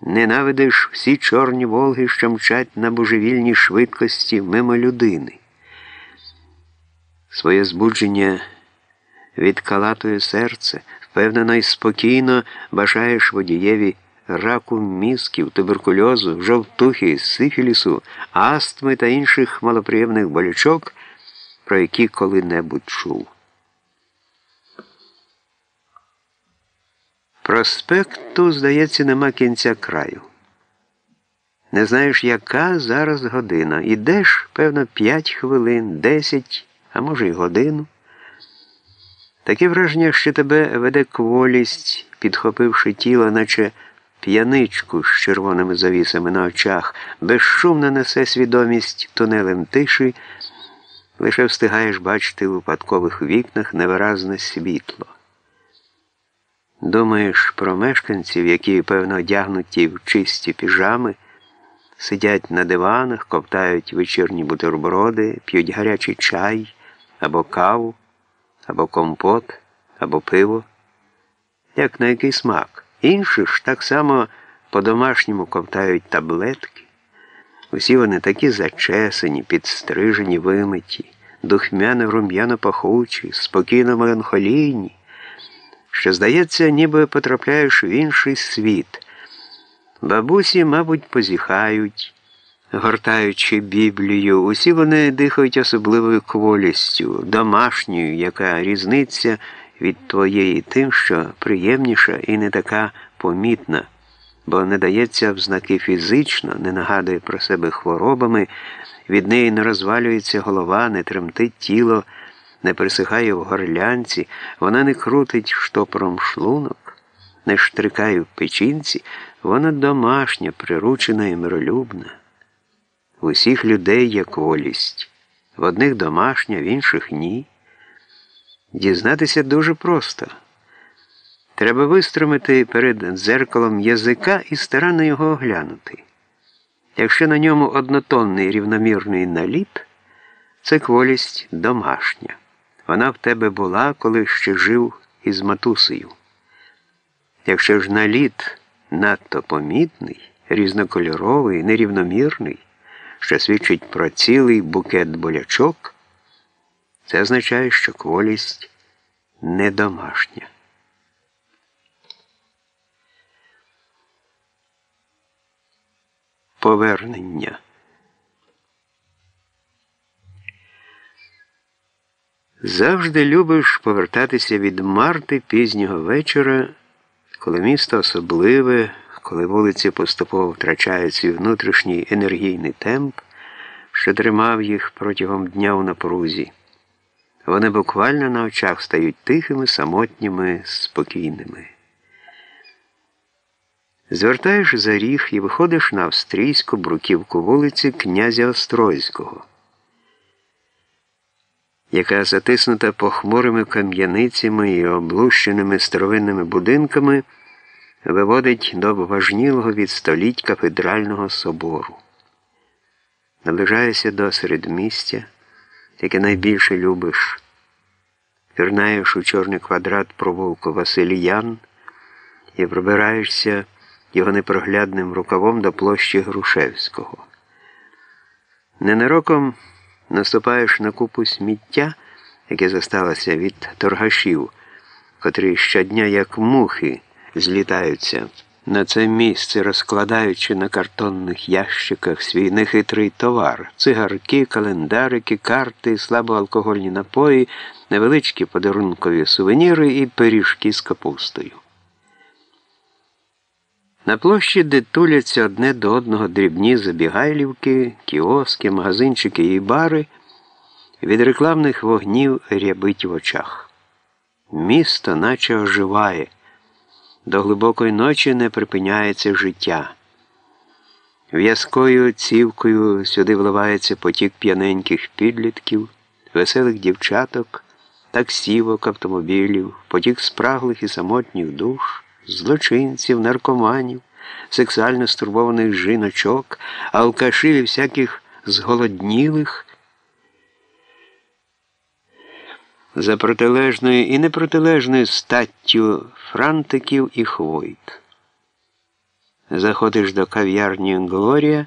Ненавидиш всі чорні Волги, що мчать на божевільній швидкості мимо людини. Своє збудження відкалатує серце, впевнено і спокійно бажаєш водієві раку мізків, туберкульозу, жовтухи, сифілісу, астми та інших малоприємних болячок, про які коли-небудь чув. Проспекту, здається, нема кінця краю. Не знаєш, яка зараз година. Ідеш, певно, п'ять хвилин, десять, а може й годину. Таке враження, що тебе веде кволість, підхопивши тіло, наче п'яничку з червоними завісами на очах, безшумно несе свідомість тунелем тиші, лише встигаєш бачити у випадкових вікнах невиразне світло. Думаєш про мешканців, які, певно, одягнуті в чисті піжами, сидять на диванах, ковтають вечірні бутерброди, п'ють гарячий чай або каву, або компот, або пиво, як на який смак. Інші ж так само по-домашньому ковтають таблетки. Усі вони такі зачесані, підстрижені, вимиті, духмяно рум'яно пахучі, спокійно меланхолійні що, здається, ніби потрапляєш в інший світ. Бабусі, мабуть, позіхають, гортаючи Біблію, усі вони дихають особливою кволістю, домашньою, яка різниця від твоєї тим, що приємніша і не така помітна, бо не дається в знаки фізично, не нагадує про себе хворобами, від неї не розвалюється голова, не тремтить тіло не присихає в горлянці, вона не крутить штопором шлунок, не штрикає в печінці, вона домашня, приручена і миролюбна. В усіх людей є волість, в одних домашня, в інших ні. Дізнатися дуже просто. Треба вистромити перед дзеркалом язика і старанно його оглянути. Якщо на ньому однотонний рівномірний наліт, це кволість домашня. Вона в тебе була, коли ще жив із матусею. Якщо ж наліт надто помітний, різнокольоровий, нерівномірний, що свідчить про цілий букет болячок, це означає, що кволість не домашня. Повернення Завжди любиш повертатися від Марти пізнього вечора, коли місто особливе, коли вулиці поступово втрачають свій внутрішній енергійний темп, що тримав їх протягом дня у напрузі. Вони буквально на очах стають тихими, самотніми, спокійними. Звертаєш за ріг і виходиш на австрійську бруківку вулиці князя Острозького яка затиснута похмурими кам'яницями і облущеними старовинними будинками, виводить до важнілого від століть кафедрального собору. Наближаєшся до середмістя, яке найбільше любиш. Пірнаєш у чорний квадрат провулку Василіян і пробираєшся його непроглядним рукавом до площі Грушевського. Ненароком наступаєш на купу сміття, яке зосталося від торгашів, котрі щодня, як мухи, злітаються на це місце, розкладаючи на картонних ящиках свій нехитрий товар, цигарки, календарики, карти, слабоалкогольні напої, невеличкі подарункові сувеніри і пиріжки з капустою. На площі, де туляться одне до одного дрібні забігайлівки, кіоски, магазинчики і бари, від рекламних вогнів рябить в очах. Місто наче оживає, до глибокої ночі не припиняється життя. В'язкою цівкою сюди вливається потік п'яненьких підлітків, веселих дівчаток, таксівок, автомобілів, потік спраглих і самотніх душ злочинців, наркоманів, сексуально стурбованих жіночок, алкашів і всяких зголоднілих. За протилежною і непротилежною статтю франтиків і хвойт. Заходиш до кав'ярні Глорія.